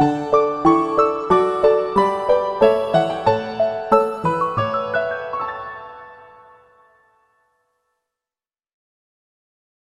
you